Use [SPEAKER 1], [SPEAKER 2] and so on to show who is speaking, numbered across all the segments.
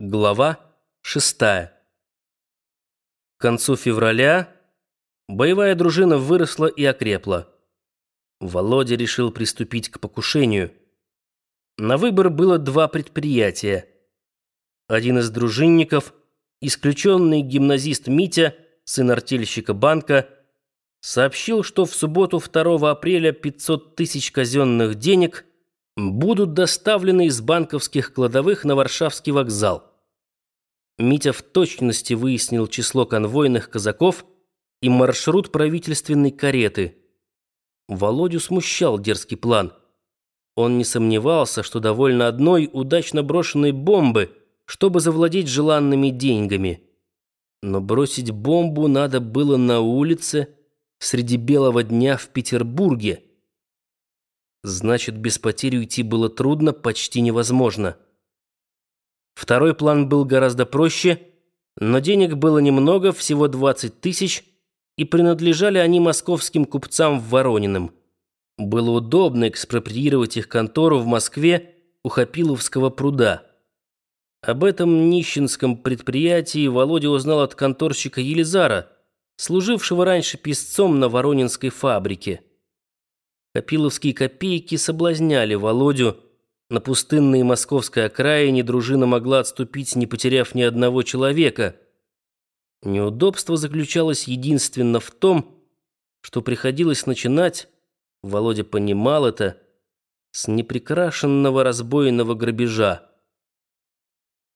[SPEAKER 1] Глава 6. К концу февраля боевая дружина выросла и окрепла. Володя решил приступить к покушению. На выбор было два предприятия. Один из дружинников, исключенный гимназист Митя, сын артельщика банка, сообщил, что в субботу 2 апреля 500 тысяч казенных денег будут доставлены из банковских кладовых на Варшавский вокзал. Митя в точности выяснил число конвойных казаков и маршрут правительственной кареты. Володю смущал дерзкий план. Он не сомневался, что довольно одной удачно брошенной бомбы, чтобы завладеть желанными деньгами. Но бросить бомбу надо было на улице среди белого дня в Петербурге. Значит, без потери уйти было трудно, почти невозможно. Второй план был гораздо проще, но денег было немного, всего 20 тысяч, и принадлежали они московским купцам в Ворониным. Было удобно экспроприировать их контору в Москве у Хапиловского пруда. Об этом нищенском предприятии Володя узнал от конторщика Елизара, служившего раньше писцом на Воронинской фабрике. Хапиловские копейки соблазняли Володю, на пустынной московской окраине дружина могла отступить, не потеряв ни одного человека. Неудобство заключалось единственно в том, что приходилось начинать, Володя понимал это, с неприкрашенного разбойного грабежа.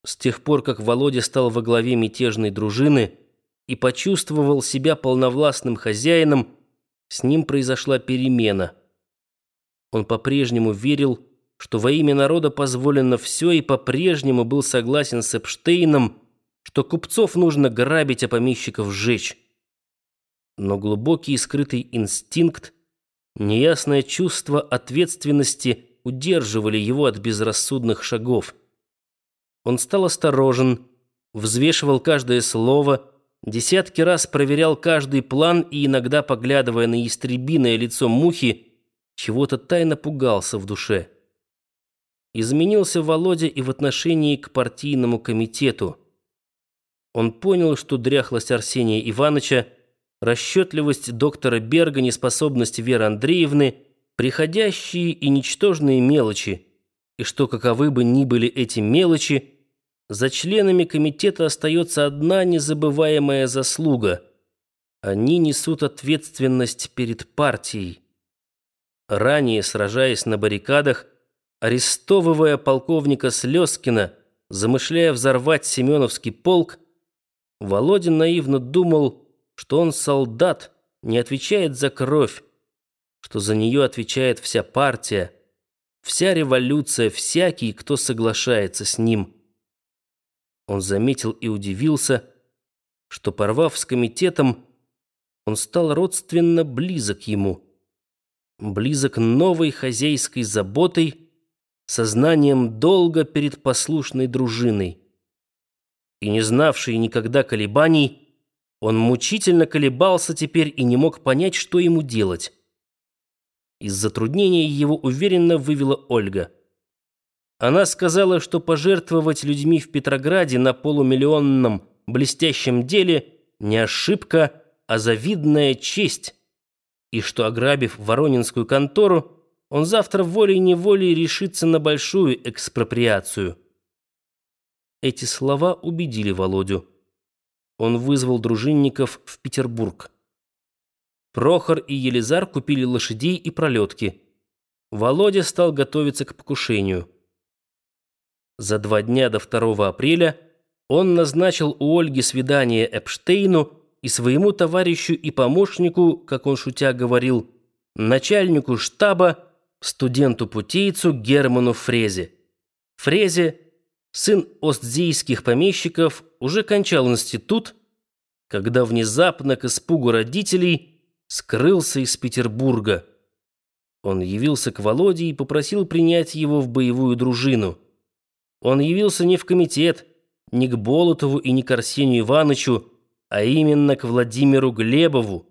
[SPEAKER 1] С тех пор, как Володя стал во главе мятежной дружины и почувствовал себя полновластным хозяином, с ним произошла перемена. Он по-прежнему верил, что во имя народа позволено все, и по-прежнему был согласен с Эпштейном, что купцов нужно грабить, а помещиков сжечь. Но глубокий и скрытый инстинкт, неясное чувство ответственности удерживали его от безрассудных шагов. Он стал осторожен, взвешивал каждое слово, десятки раз проверял каждый план и, иногда поглядывая на истребиное лицо мухи, чего-то тайно пугался в душе. Изменился Володя и в отношении к партийному комитету. Он понял, что дряхлость Арсения Ивановича, расчетливость доктора Берга, неспособность Веры Андреевны, приходящие и ничтожные мелочи, и что, каковы бы ни были эти мелочи, за членами комитета остается одна незабываемая заслуга. Они несут ответственность перед партией. Ранее, сражаясь на баррикадах, арестовывая полковника Слезкина, замышляя взорвать Семеновский полк, Володин наивно думал, что он солдат, не отвечает за кровь, что за нее отвечает вся партия, вся революция, всякий, кто соглашается с ним. Он заметил и удивился, что, порвав с комитетом, он стал родственно близок ему, близок новой хозяйской заботой, сознанием долга перед послушной дружиной. И не знавший никогда колебаний, он мучительно колебался теперь и не мог понять, что ему делать. Из затруднения его уверенно вывела Ольга. Она сказала, что пожертвовать людьми в Петрограде на полумиллионном блестящем деле не ошибка, а завидная честь, и что, ограбив Воронинскую контору, он завтра волей-неволей решится на большую экспроприацию. Эти слова убедили Володю. Он вызвал дружинников в Петербург. Прохор и Елизар купили лошадей и пролетки. Володя стал готовиться к покушению. За два дня до 2 апреля он назначил у Ольги свидание Эпштейну и своему товарищу и помощнику, как он шутя говорил, начальнику штаба студенту-путейцу Герману Фрезе. Фрезе, сын остзийских помещиков, уже кончал институт, когда внезапно к испугу родителей скрылся из Петербурга. Он явился к Володе и попросил принять его в боевую дружину. Он явился не в комитет, не к Болотову и не к Арсению Ивановичу, а именно к Владимиру Глебову,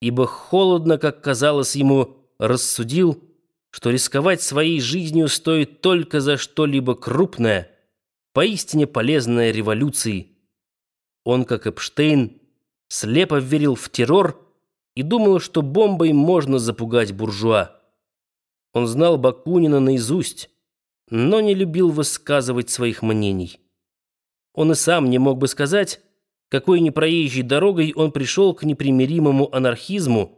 [SPEAKER 1] ибо холодно, как казалось ему, рассудил, что рисковать своей жизнью стоит только за что-либо крупное, поистине полезное революции. Он, как Эпштейн, слепо верил в террор и думал, что бомбой можно запугать буржуа. Он знал Бакунина наизусть, но не любил высказывать своих мнений. Он и сам не мог бы сказать, какой непроезжей дорогой он пришел к непримиримому анархизму,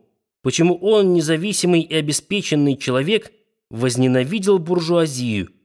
[SPEAKER 1] почему он, независимый и обеспеченный человек, возненавидел буржуазию –